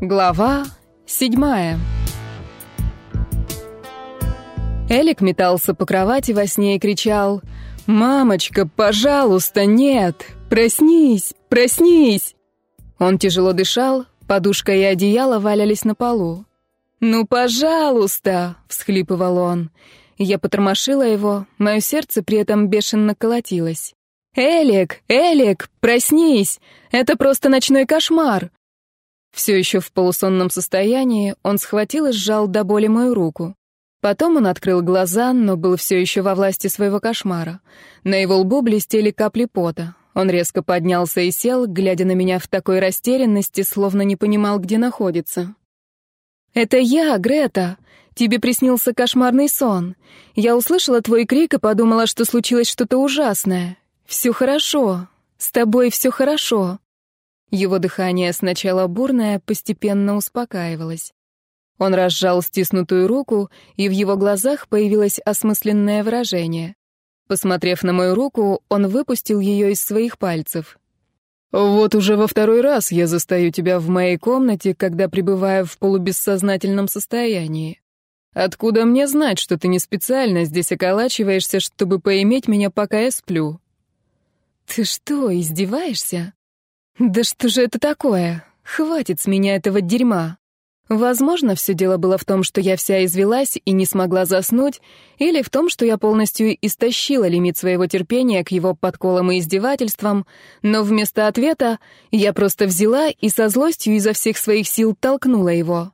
Глава седьмая Элик метался по кровати во сне и кричал «Мамочка, пожалуйста, нет! Проснись! Проснись!» Он тяжело дышал, подушка и одеяло валялись на полу. «Ну, пожалуйста!» — всхлипывал он. Я потормошила его, мое сердце при этом бешено колотилось. «Элик! Элик! Проснись! Это просто ночной кошмар!» Все еще в полусонном состоянии он схватил и сжал до боли мою руку. Потом он открыл глаза, но был все еще во власти своего кошмара. На его лбу блестели капли пота. Он резко поднялся и сел, глядя на меня в такой растерянности, словно не понимал, где находится. «Это я, Грета. Тебе приснился кошмарный сон. Я услышала твой крик и подумала, что случилось что-то ужасное. Все хорошо. С тобой все хорошо». Его дыхание сначала бурное, постепенно успокаивалось. Он разжал стиснутую руку, и в его глазах появилось осмысленное выражение. Посмотрев на мою руку, он выпустил ее из своих пальцев. «Вот уже во второй раз я застаю тебя в моей комнате, когда пребываю в полубессознательном состоянии. Откуда мне знать, что ты не специально здесь околачиваешься, чтобы поиметь меня, пока я сплю?» «Ты что, издеваешься?» Да что же это такое? Хватит с меня этого дерьма. Возможно, все дело было в том, что я вся извелась и не смогла заснуть, или в том, что я полностью истощила лимит своего терпения к его подколам и издевательствам, но вместо ответа я просто взяла и со злостью изо всех своих сил толкнула его.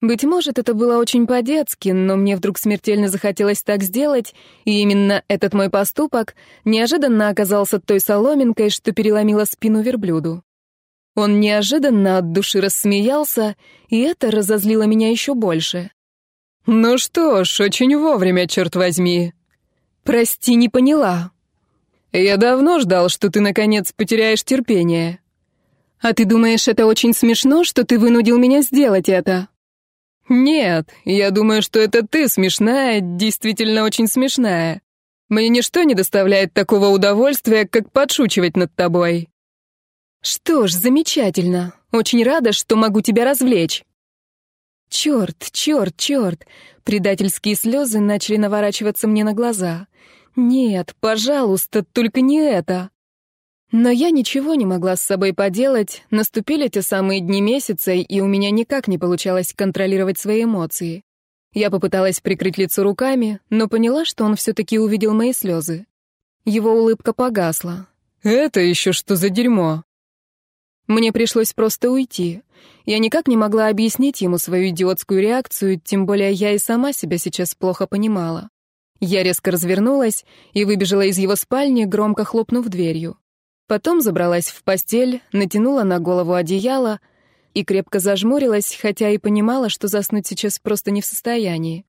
Быть может, это было очень по-детски, но мне вдруг смертельно захотелось так сделать, и именно этот мой поступок неожиданно оказался той соломинкой, что переломила спину верблюду. Он неожиданно от души рассмеялся, и это разозлило меня еще больше. «Ну что ж, очень вовремя, черт возьми». «Прости, не поняла». «Я давно ждал, что ты, наконец, потеряешь терпение». «А ты думаешь, это очень смешно, что ты вынудил меня сделать это?» «Нет, я думаю, что это ты смешная, действительно очень смешная. Мне ничто не доставляет такого удовольствия, как подшучивать над тобой». «Что ж, замечательно. Очень рада, что могу тебя развлечь». Черт, черт, черт. Предательские слезы начали наворачиваться мне на глаза. Нет, пожалуйста, только не это. Но я ничего не могла с собой поделать. Наступили те самые дни месяца, и у меня никак не получалось контролировать свои эмоции. Я попыталась прикрыть лицо руками, но поняла, что он все-таки увидел мои слезы. Его улыбка погасла. «Это еще что за дерьмо?» Мне пришлось просто уйти. Я никак не могла объяснить ему свою идиотскую реакцию, тем более я и сама себя сейчас плохо понимала. Я резко развернулась и выбежала из его спальни, громко хлопнув дверью. Потом забралась в постель, натянула на голову одеяло и крепко зажмурилась, хотя и понимала, что заснуть сейчас просто не в состоянии.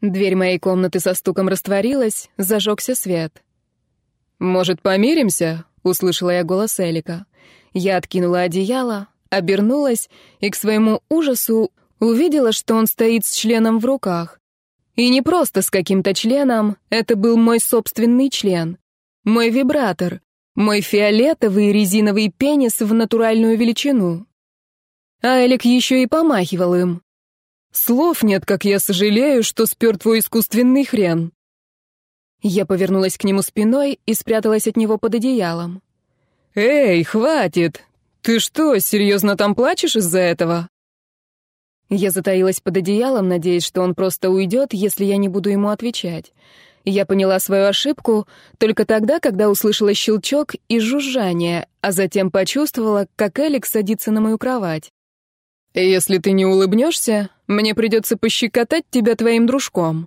Дверь моей комнаты со стуком растворилась, зажегся свет. «Может, помиримся?» — услышала я голос Элика. Я откинула одеяло, обернулась и, к своему ужасу, увидела, что он стоит с членом в руках. И не просто с каким-то членом, это был мой собственный член. Мой вибратор, мой фиолетовый резиновый пенис в натуральную величину. А еще и помахивал им. Слов нет, как я сожалею, что спер твой искусственный хрен. Я повернулась к нему спиной и спряталась от него под одеялом. «Эй, хватит! Ты что, серьезно там плачешь из-за этого?» Я затаилась под одеялом, надеясь, что он просто уйдет, если я не буду ему отвечать. Я поняла свою ошибку только тогда, когда услышала щелчок и жужжание, а затем почувствовала, как Элик садится на мою кровать. «Если ты не улыбнешься, мне придется пощекотать тебя твоим дружком».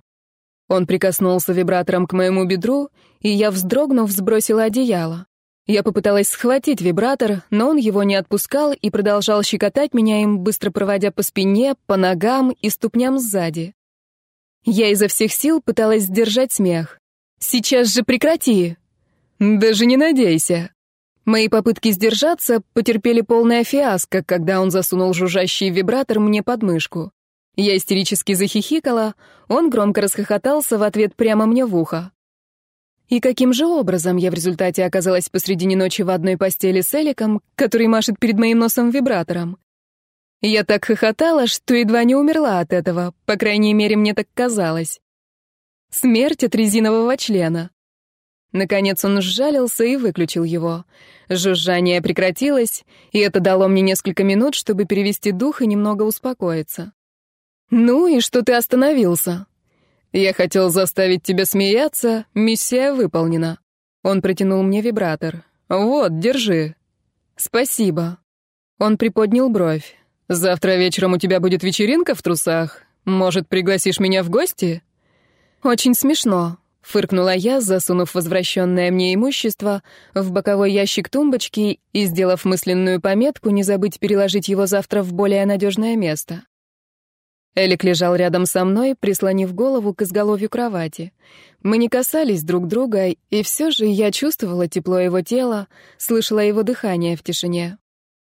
Он прикоснулся вибратором к моему бедру, и я, вздрогнув, сбросила одеяло. Я попыталась схватить вибратор, но он его не отпускал и продолжал щекотать меня им, быстро проводя по спине, по ногам и ступням сзади. Я изо всех сил пыталась сдержать смех. «Сейчас же прекрати!» «Даже не надейся!» Мои попытки сдержаться потерпели полное фиаско, когда он засунул жужжащий вибратор мне под мышку. Я истерически захихикала, он громко расхохотался в ответ прямо мне в ухо. И каким же образом я в результате оказалась посредине ночи в одной постели с Эликом, который машет перед моим носом вибратором? Я так хохотала, что едва не умерла от этого, по крайней мере, мне так казалось. Смерть от резинового члена. Наконец он сжалился и выключил его. Жужжание прекратилось, и это дало мне несколько минут, чтобы перевести дух и немного успокоиться. «Ну и что ты остановился?» «Я хотел заставить тебя смеяться, миссия выполнена». Он протянул мне вибратор. «Вот, держи». «Спасибо». Он приподнял бровь. «Завтра вечером у тебя будет вечеринка в трусах? Может, пригласишь меня в гости?» «Очень смешно», — фыркнула я, засунув возвращенное мне имущество в боковой ящик тумбочки и сделав мысленную пометку не забыть переложить его завтра в более надежное место. Элик лежал рядом со мной, прислонив голову к изголовью кровати. Мы не касались друг друга, и все же я чувствовала тепло его тела, слышала его дыхание в тишине.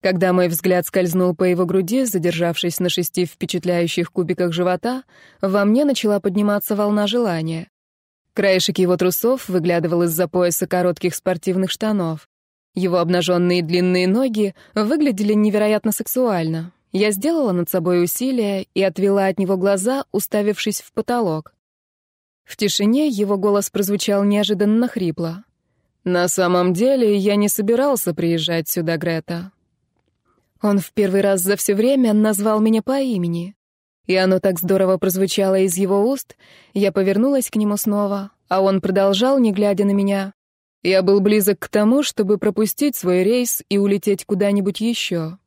Когда мой взгляд скользнул по его груди, задержавшись на шести впечатляющих кубиках живота, во мне начала подниматься волна желания. Краешек его трусов выглядывал из-за пояса коротких спортивных штанов. Его обнаженные длинные ноги выглядели невероятно сексуально. Я сделала над собой усилие и отвела от него глаза, уставившись в потолок. В тишине его голос прозвучал неожиданно хрипло. «На самом деле я не собирался приезжать сюда, Грета». Он в первый раз за все время назвал меня по имени. И оно так здорово прозвучало из его уст, я повернулась к нему снова, а он продолжал, не глядя на меня. Я был близок к тому, чтобы пропустить свой рейс и улететь куда-нибудь еще.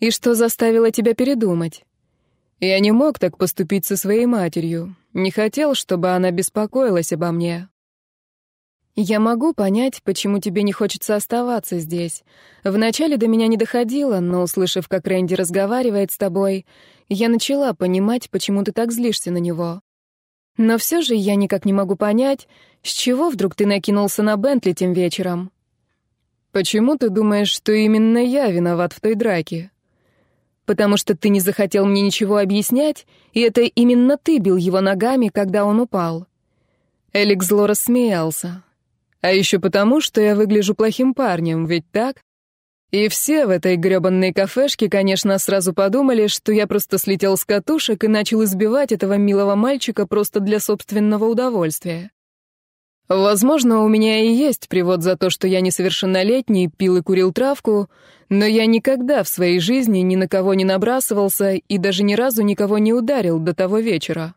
И что заставило тебя передумать? Я не мог так поступить со своей матерью. Не хотел, чтобы она беспокоилась обо мне. Я могу понять, почему тебе не хочется оставаться здесь. Вначале до меня не доходило, но, услышав, как Рэнди разговаривает с тобой, я начала понимать, почему ты так злишься на него. Но все же я никак не могу понять, с чего вдруг ты накинулся на Бентли тем вечером. Почему ты думаешь, что именно я виноват в той драке? Потому что ты не захотел мне ничего объяснять, и это именно ты бил его ногами, когда он упал». Элик зло рассмеялся. «А еще потому, что я выгляжу плохим парнем, ведь так?» И все в этой грёбанной кафешке, конечно, сразу подумали, что я просто слетел с катушек и начал избивать этого милого мальчика просто для собственного удовольствия. Возможно, у меня и есть привод за то, что я несовершеннолетний, пил и курил травку, но я никогда в своей жизни ни на кого не набрасывался и даже ни разу никого не ударил до того вечера.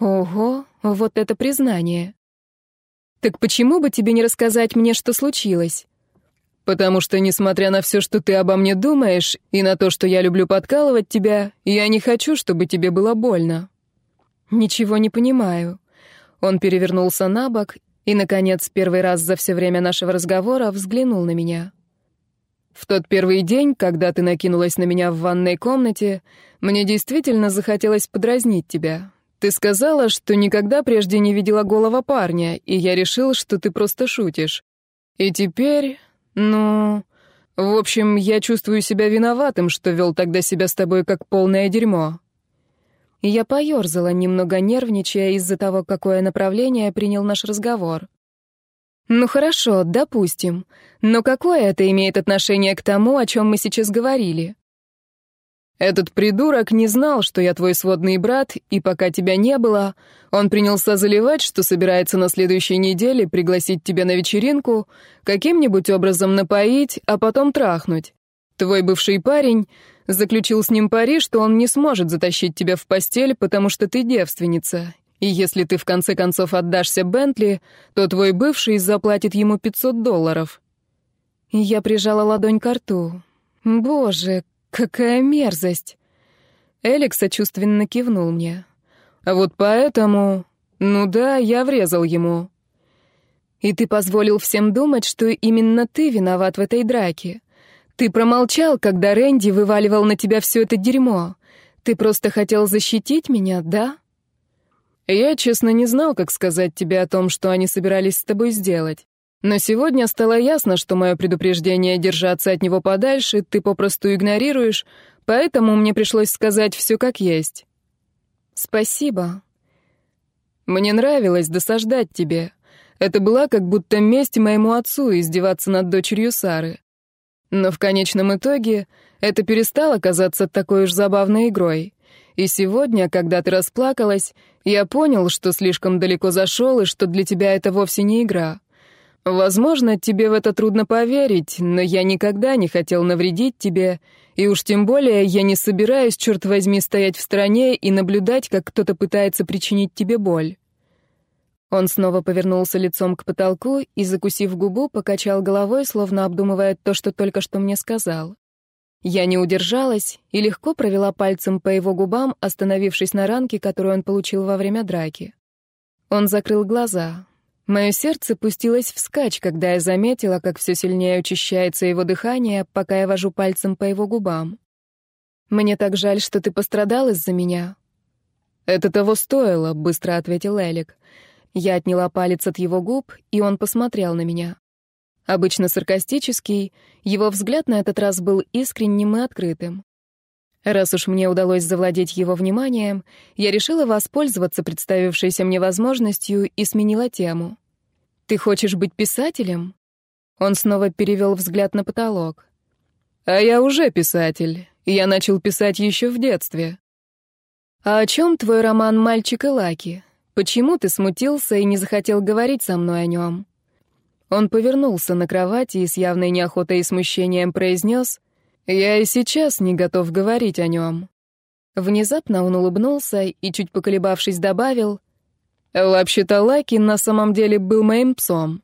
Ого, вот это признание. Так почему бы тебе не рассказать мне, что случилось? Потому что, несмотря на все, что ты обо мне думаешь, и на то, что я люблю подкалывать тебя, я не хочу, чтобы тебе было больно. Ничего не понимаю. Он перевернулся на бок и, наконец, первый раз за все время нашего разговора взглянул на меня. В тот первый день, когда ты накинулась на меня в ванной комнате, мне действительно захотелось подразнить тебя. Ты сказала, что никогда прежде не видела голого парня, и я решил, что ты просто шутишь. И теперь, ну... В общем, я чувствую себя виноватым, что вел тогда себя с тобой как полное дерьмо. Я поёрзала, немного нервничая из-за того, какое направление принял наш разговор. «Ну хорошо, допустим. Но какое это имеет отношение к тому, о чем мы сейчас говорили?» «Этот придурок не знал, что я твой сводный брат, и пока тебя не было, он принялся заливать, что собирается на следующей неделе пригласить тебя на вечеринку, каким-нибудь образом напоить, а потом трахнуть. Твой бывший парень заключил с ним пари, что он не сможет затащить тебя в постель, потому что ты девственница. И если ты в конце концов отдашься Бентли, то твой бывший заплатит ему 500 долларов. Я прижала ладонь к рту. Боже, какая мерзость. Элик сочувственно кивнул мне. А вот поэтому... Ну да, я врезал ему. И ты позволил всем думать, что именно ты виноват в этой драке. Ты промолчал, когда Рэнди вываливал на тебя все это дерьмо. Ты просто хотел защитить меня, да? Я, честно, не знал, как сказать тебе о том, что они собирались с тобой сделать. Но сегодня стало ясно, что мое предупреждение держаться от него подальше ты попросту игнорируешь, поэтому мне пришлось сказать все как есть. Спасибо. Мне нравилось досаждать тебе. Это была как будто месть моему отцу издеваться над дочерью Сары. Но в конечном итоге это перестало казаться такой уж забавной игрой. И сегодня, когда ты расплакалась, я понял, что слишком далеко зашел и что для тебя это вовсе не игра. Возможно, тебе в это трудно поверить, но я никогда не хотел навредить тебе, и уж тем более я не собираюсь, черт возьми, стоять в стороне и наблюдать, как кто-то пытается причинить тебе боль. Он снова повернулся лицом к потолку и, закусив губу, покачал головой, словно обдумывая то, что только что мне сказал. Я не удержалась и легко провела пальцем по его губам, остановившись на ранке, которую он получил во время драки. Он закрыл глаза. Мое сердце пустилось вскачь, когда я заметила, как все сильнее учащается его дыхание, пока я вожу пальцем по его губам. «Мне так жаль, что ты пострадал из-за меня». «Это того стоило», — быстро ответил Элик. Я отняла палец от его губ, и он посмотрел на меня. Обычно саркастический, его взгляд на этот раз был искренним и открытым. Раз уж мне удалось завладеть его вниманием, я решила воспользоваться представившейся мне возможностью и сменила тему. «Ты хочешь быть писателем?» Он снова перевел взгляд на потолок. «А я уже писатель. Я начал писать еще в детстве». «А о чем твой роман «Мальчик и Лаки»? Почему ты смутился и не захотел говорить со мной о нем?» Он повернулся на кровати и с явной неохотой и смущением произнес «Я и сейчас не готов говорить о нем». Внезапно он улыбнулся и, чуть поколебавшись, добавил «Вообще-то Лаки на самом деле был моим псом».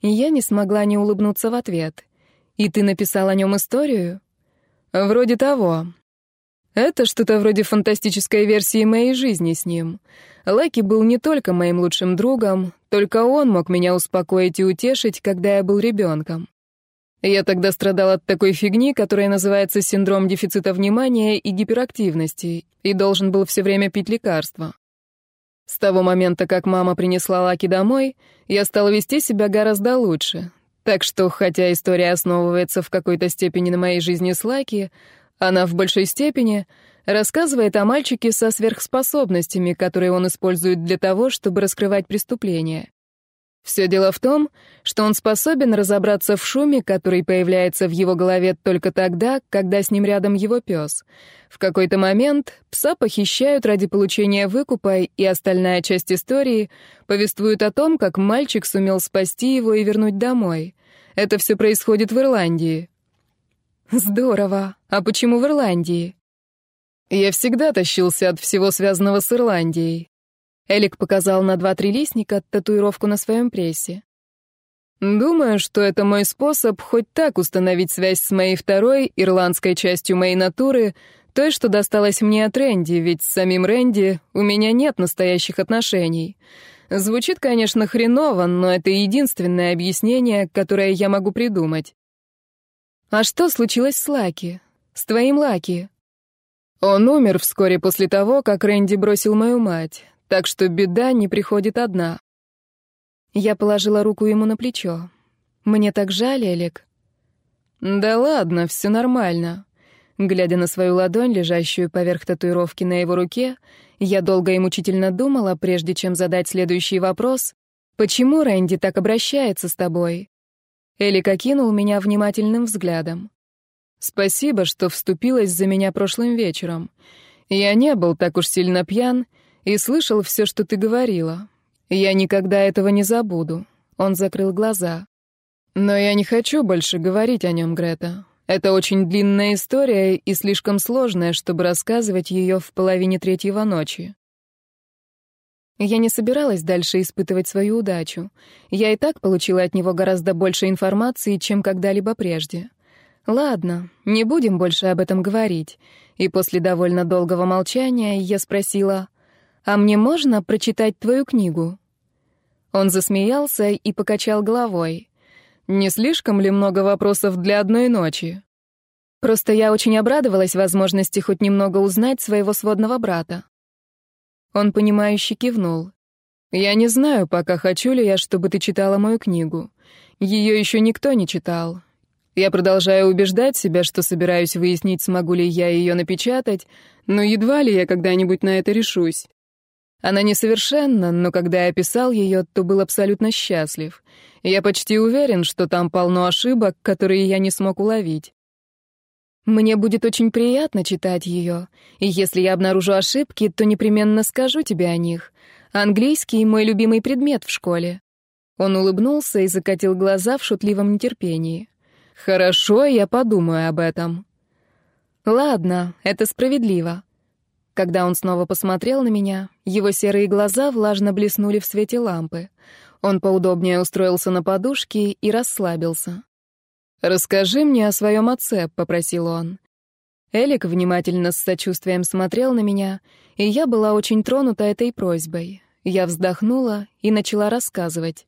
Я не смогла не улыбнуться в ответ. «И ты написал о нем историю?» «Вроде того. Это что-то вроде фантастической версии моей жизни с ним. Лаки был не только моим лучшим другом, только он мог меня успокоить и утешить, когда я был ребенком. Я тогда страдал от такой фигни, которая называется синдром дефицита внимания и гиперактивности, и должен был все время пить лекарства. С того момента, как мама принесла Лаки домой, я стал вести себя гораздо лучше. Так что, хотя история основывается в какой-то степени на моей жизни с Лаки, она в большой степени рассказывает о мальчике со сверхспособностями, которые он использует для того, чтобы раскрывать преступления. Все дело в том, что он способен разобраться в шуме, который появляется в его голове только тогда, когда с ним рядом его пес. В какой-то момент пса похищают ради получения выкупа, и остальная часть истории повествует о том, как мальчик сумел спасти его и вернуть домой. Это все происходит в Ирландии. Здорово. А почему в Ирландии? Я всегда тащился от всего связанного с Ирландией. Элик показал на два-три листника татуировку на своем прессе. Думаю, что это мой способ хоть так установить связь с моей второй, ирландской частью моей натуры, той, что досталось мне от Рэнди, ведь с самим Рэнди у меня нет настоящих отношений. Звучит, конечно, хреново, но это единственное объяснение, которое я могу придумать. «А что случилось с Лаки? С твоим Лаки?» «Он умер вскоре после того, как Рэнди бросил мою мать, так что беда не приходит одна». Я положила руку ему на плечо. «Мне так жаль, Элик». «Да ладно, все нормально». Глядя на свою ладонь, лежащую поверх татуировки на его руке, я долго и мучительно думала, прежде чем задать следующий вопрос, «Почему Рэнди так обращается с тобой?» Элик окинул меня внимательным взглядом. «Спасибо, что вступилась за меня прошлым вечером. Я не был так уж сильно пьян и слышал все, что ты говорила. Я никогда этого не забуду». Он закрыл глаза. «Но я не хочу больше говорить о нем, Грета. Это очень длинная история и слишком сложная, чтобы рассказывать ее в половине третьего ночи. Я не собиралась дальше испытывать свою удачу. Я и так получила от него гораздо больше информации, чем когда-либо прежде. Ладно, не будем больше об этом говорить. И после довольно долгого молчания я спросила, «А мне можно прочитать твою книгу?» Он засмеялся и покачал головой. «Не слишком ли много вопросов для одной ночи?» Просто я очень обрадовалась возможности хоть немного узнать своего сводного брата. Он, понимающе кивнул. «Я не знаю, пока хочу ли я, чтобы ты читала мою книгу. Ее еще никто не читал. Я продолжаю убеждать себя, что собираюсь выяснить, смогу ли я ее напечатать, но едва ли я когда-нибудь на это решусь. Она несовершенна, но когда я писал ее, то был абсолютно счастлив. Я почти уверен, что там полно ошибок, которые я не смог уловить. Мне будет очень приятно читать ее, и если я обнаружу ошибки, то непременно скажу тебе о них. Английский — мой любимый предмет в школе». Он улыбнулся и закатил глаза в шутливом нетерпении. «Хорошо, я подумаю об этом». «Ладно, это справедливо». Когда он снова посмотрел на меня, его серые глаза влажно блеснули в свете лампы. Он поудобнее устроился на подушке и расслабился. «Расскажи мне о своем отце», — попросил он. Элик внимательно с сочувствием смотрел на меня, и я была очень тронута этой просьбой. Я вздохнула и начала рассказывать.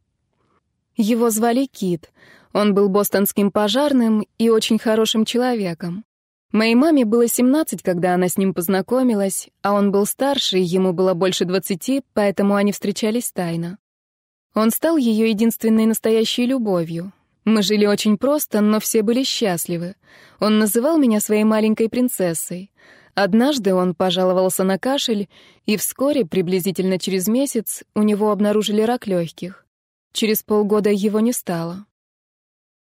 Его звали Кит. Он был бостонским пожарным и очень хорошим человеком. Моей маме было 17, когда она с ним познакомилась, а он был старше, ему было больше 20, поэтому они встречались тайно. Он стал ее единственной настоящей любовью. Мы жили очень просто, но все были счастливы. Он называл меня своей маленькой принцессой. Однажды он пожаловался на кашель, и вскоре, приблизительно через месяц, у него обнаружили рак легких. Через полгода его не стало.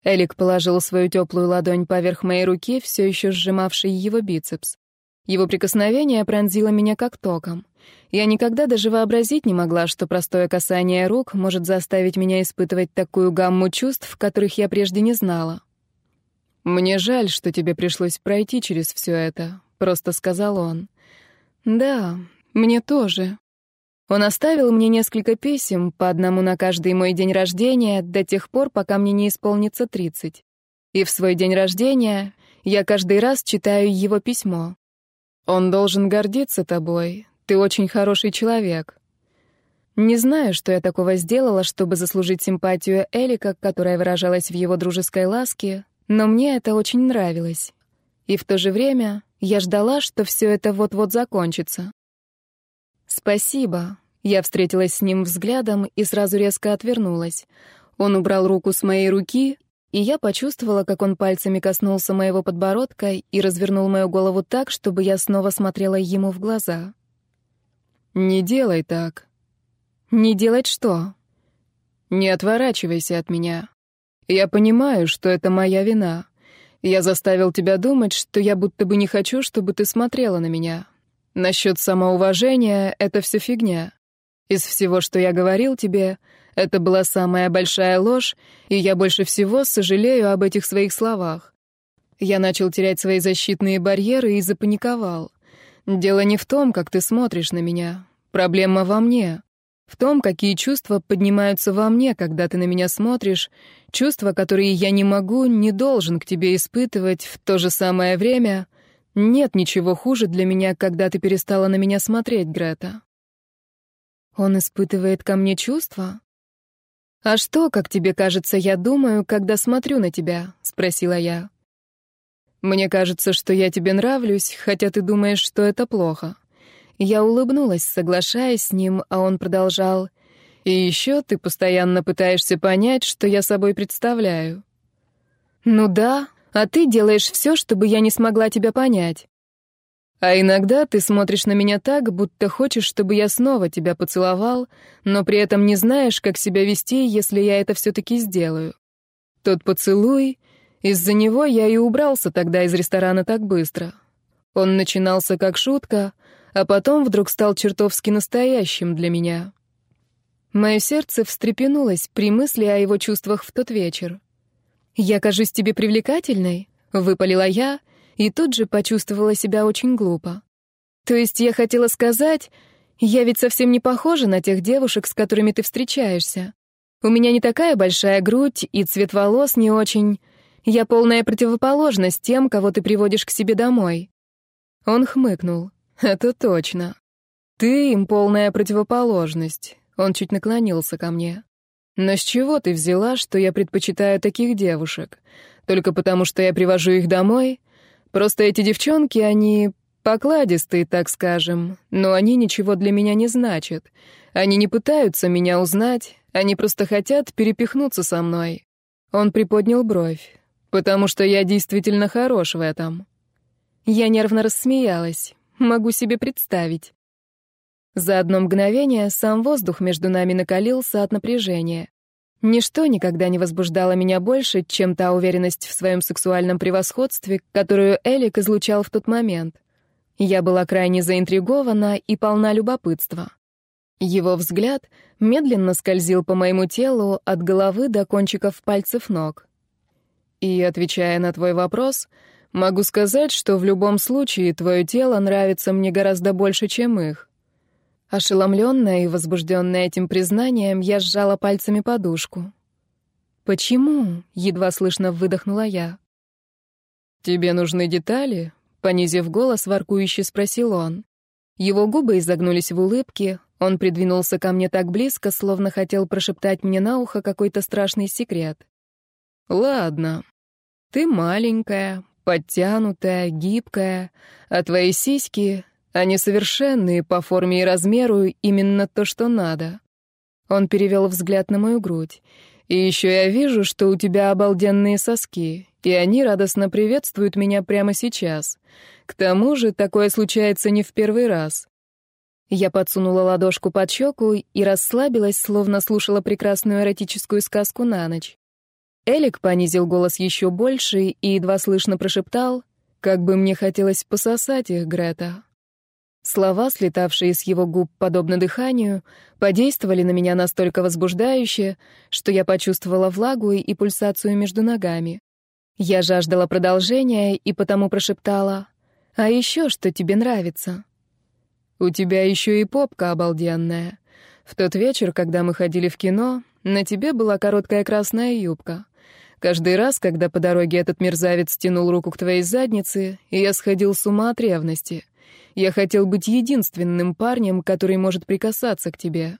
Элик положил свою теплую ладонь поверх моей руки, все еще сжимавшей его бицепс. Его прикосновение пронзило меня как током. Я никогда даже вообразить не могла, что простое касание рук может заставить меня испытывать такую гамму чувств, которых я прежде не знала. «Мне жаль, что тебе пришлось пройти через все это», — просто сказал он. «Да, мне тоже», он оставил мне несколько писем, по одному на каждый мой день рождения, до тех пор, пока мне не исполнится 30. И в свой день рождения я каждый раз читаю его письмо. Он должен гордиться тобой. Ты очень хороший человек. Не знаю, что я такого сделала, чтобы заслужить симпатию Элика, которая выражалась в его дружеской ласке, но мне это очень нравилось. И в то же время я ждала, что все это вот-вот закончится. «Спасибо», я встретилась с ним взглядом и сразу резко отвернулась. Он убрал руку с моей руки, и я почувствовала, как он пальцами коснулся моего подбородка и развернул мою голову так, чтобы я снова смотрела ему в глаза. «Не делай так». «Не делать что?» «Не отворачивайся от меня. Я понимаю, что это моя вина. Я заставил тебя думать, что я будто бы не хочу, чтобы ты смотрела на меня. Насчет самоуважения — это все фигня. Из всего, что я говорил тебе, это была самая большая ложь, и я больше всего сожалею об этих своих словах. Я начал терять свои защитные барьеры и запаниковал. Дело не в том, как ты смотришь на меня. Проблема во мне. В том, какие чувства поднимаются во мне, когда ты на меня смотришь, чувства, которые я не могу, не должен к тебе испытывать в то же самое время. Нет ничего хуже для меня, когда ты перестала на меня смотреть, Грета. Он испытывает ко мне чувства? «А что, как тебе кажется, я думаю, когда смотрю на тебя?» — спросила я. «Мне кажется, что я тебе нравлюсь, хотя ты думаешь, что это плохо». Я улыбнулась, соглашаясь с ним, а он продолжал. «И еще ты постоянно пытаешься понять, что я собой представляю». «Ну да, а ты делаешь все, чтобы я не смогла тебя понять». А иногда ты смотришь на меня так, будто хочешь, чтобы я снова тебя поцеловал, но при этом не знаешь, как себя вести, если я это все-таки сделаю. Тот поцелуй, из-за него я и убрался тогда из ресторана так быстро. Он начинался как шутка, а потом вдруг стал чертовски настоящим для меня. Мое сердце встрепенулось при мысли о его чувствах в тот вечер. «Я кажусь тебе привлекательной?» — выпалила я — и тут же почувствовала себя очень глупо. То есть я хотела сказать, я ведь совсем не похожа на тех девушек, с которыми ты встречаешься. У меня не такая большая грудь, и цвет волос не очень. Я полная противоположность тем, кого ты приводишь к себе домой. Он хмыкнул. Это точно. Ты им полная противоположность. Он чуть наклонился ко мне. Но с чего ты взяла, что я предпочитаю таких девушек? Только потому, что я привожу их домой? Просто эти девчонки, они покладистые, так скажем, но они ничего для меня не значат. Они не пытаются меня узнать, они просто хотят перепихнуться со мной. Он приподнял бровь, потому что я действительно хорош в этом. Я нервно рассмеялась. Могу себе представить. За одно мгновение сам воздух между нами накалился от напряжения. Ничто никогда не возбуждало меня больше, чем та уверенность в своем сексуальном превосходстве, которую Элик излучал в тот момент. Я была крайне заинтригована и полна любопытства. Его взгляд медленно скользил по моему телу от головы до кончиков пальцев ног. И, отвечая на твой вопрос, могу сказать, что в любом случае твое тело нравится мне гораздо больше, чем их. Ошеломленная и возбужденная этим признанием, я сжала пальцами подушку. «Почему?» — едва слышно выдохнула я. «Тебе нужны детали?» — понизив голос, воркующе спросил он. Его губы изогнулись в улыбке, он придвинулся ко мне так близко, словно хотел прошептать мне на ухо какой-то страшный секрет. «Ладно. Ты маленькая, подтянутая, гибкая, а твои сиськи они совершенные по форме и размеру, именно то, что надо. Он перевел взгляд на мою грудь. И еще я вижу, что у тебя обалденные соски, и они радостно приветствуют меня прямо сейчас. К тому же такое случается не в первый раз. Я подсунула ладошку под щеку и расслабилась, словно слушала прекрасную эротическую сказку на ночь. Элик понизил голос еще больше и едва слышно прошептал, «Как бы мне хотелось пососать их, Грета». Слова, слетавшие с его губ подобно дыханию, подействовали на меня настолько возбуждающе, что я почувствовала влагу и пульсацию между ногами. Я жаждала продолжения и потому прошептала «А еще что тебе нравится?» «У тебя еще и попка обалденная. В тот вечер, когда мы ходили в кино, на тебе была короткая красная юбка. Каждый раз, когда по дороге этот мерзавец тянул руку к твоей заднице, я сходил с ума от ревности». Я хотел быть единственным парнем, который может прикасаться к тебе.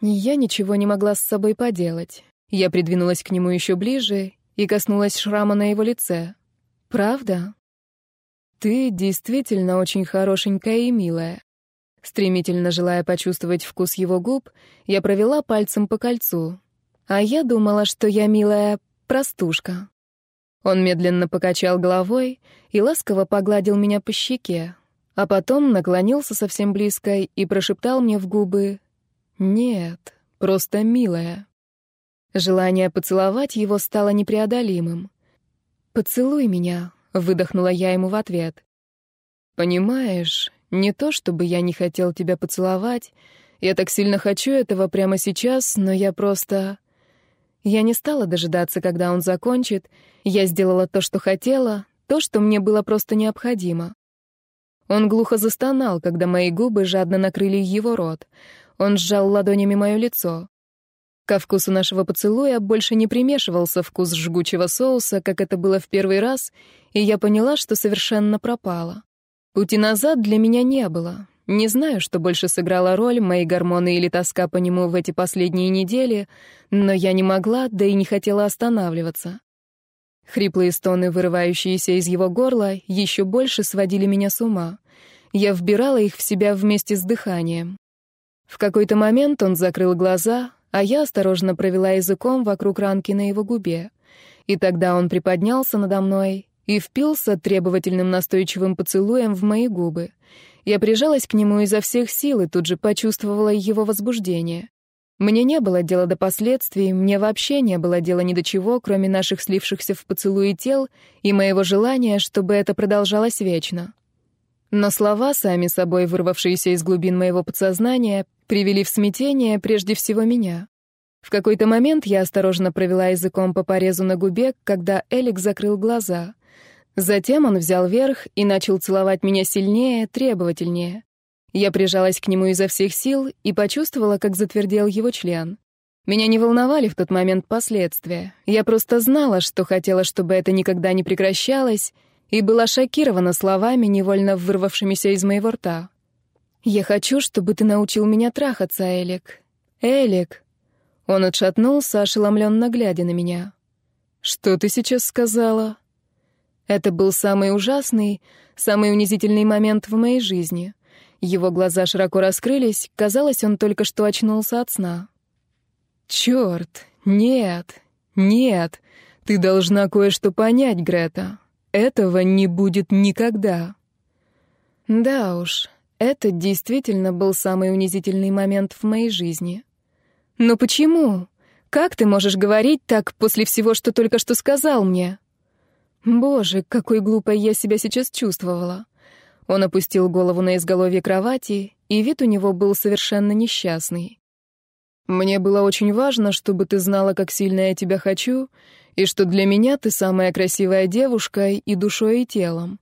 Я ничего не могла с собой поделать. Я придвинулась к нему еще ближе и коснулась шрама на его лице. Правда? Ты действительно очень хорошенькая и милая. Стремительно желая почувствовать вкус его губ, я провела пальцем по кольцу. А я думала, что я милая простушка. Он медленно покачал головой и ласково погладил меня по щеке, а потом наклонился совсем близко и прошептал мне в губы «Нет, просто милая». Желание поцеловать его стало непреодолимым. «Поцелуй меня», — выдохнула я ему в ответ. «Понимаешь, не то чтобы я не хотел тебя поцеловать, я так сильно хочу этого прямо сейчас, но я просто...» Я не стала дожидаться, когда он закончит, я сделала то, что хотела, то, что мне было просто необходимо. Он глухо застонал, когда мои губы жадно накрыли его рот. Он сжал ладонями мое лицо. Ко вкусу нашего поцелуя больше не примешивался вкус жгучего соуса, как это было в первый раз, и я поняла, что совершенно пропала. Пути назад для меня не было. Не знаю, что больше сыграла роль, мои гормоны или тоска по нему в эти последние недели, но я не могла, да и не хотела останавливаться. Хриплые стоны, вырывающиеся из его горла, еще больше сводили меня с ума. Я вбирала их в себя вместе с дыханием. В какой-то момент он закрыл глаза, а я осторожно провела языком вокруг ранки на его губе. И тогда он приподнялся надо мной и впился требовательным настойчивым поцелуем в мои губы. Я прижалась к нему изо всех сил и тут же почувствовала его возбуждение. Мне не было дела до последствий, мне вообще не было дела ни до чего, кроме наших слившихся в поцелуи тел и моего желания, чтобы это продолжалось вечно. Но слова, сами собой вырвавшиеся из глубин моего подсознания, привели в смятение прежде всего меня. В какой-то момент я осторожно провела языком по порезу на губе, когда Элик закрыл глаза. Затем он взял верх и начал целовать меня сильнее, требовательнее. Я прижалась к нему изо всех сил и почувствовала, как затвердел его член. Меня не волновали в тот момент последствия. Я просто знала, что хотела, чтобы это никогда не прекращалось, и была шокирована словами, невольно вырвавшимися из моего рта. «Я хочу, чтобы ты научил меня трахаться, Элик. Элик!» Он отшатнулся, ошеломленно глядя на меня. «Что ты сейчас сказала?» Это был самый ужасный, самый унизительный момент в моей жизни. Его глаза широко раскрылись, казалось, он только что очнулся от сна. «Чёрт! Нет! Нет! Ты должна кое-что понять, Грета. Этого не будет никогда!» Да уж, это действительно был самый унизительный момент в моей жизни. Но почему? Как ты можешь говорить так после всего, что только что сказал мне? Боже, какой глупой я себя сейчас чувствовала. Он опустил голову на изголовье кровати, и вид у него был совершенно несчастный. Мне было очень важно, чтобы ты знала, как сильно я тебя хочу, и что для меня ты самая красивая девушка и душой, и телом.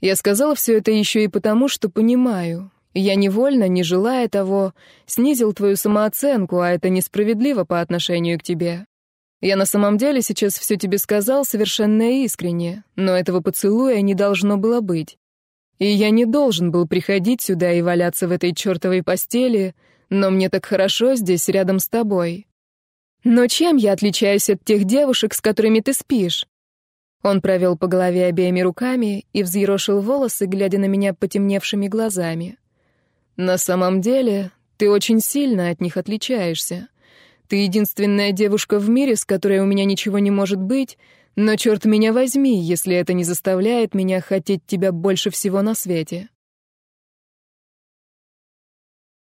Я сказала все это еще и потому, что понимаю. Я невольно, не желая того, снизил твою самооценку, а это несправедливо по отношению к тебе. Я на самом деле сейчас все тебе сказал совершенно искренне, но этого поцелуя не должно было быть. И я не должен был приходить сюда и валяться в этой чертовой постели, но мне так хорошо здесь рядом с тобой. Но чем я отличаюсь от тех девушек, с которыми ты спишь? Он провел по голове обеими руками и взъерошил волосы, глядя на меня потемневшими глазами. На самом деле, ты очень сильно от них отличаешься. Ты единственная девушка в мире, с которой у меня ничего не может быть, но черт меня возьми, если это не заставляет меня хотеть тебя больше всего на свете.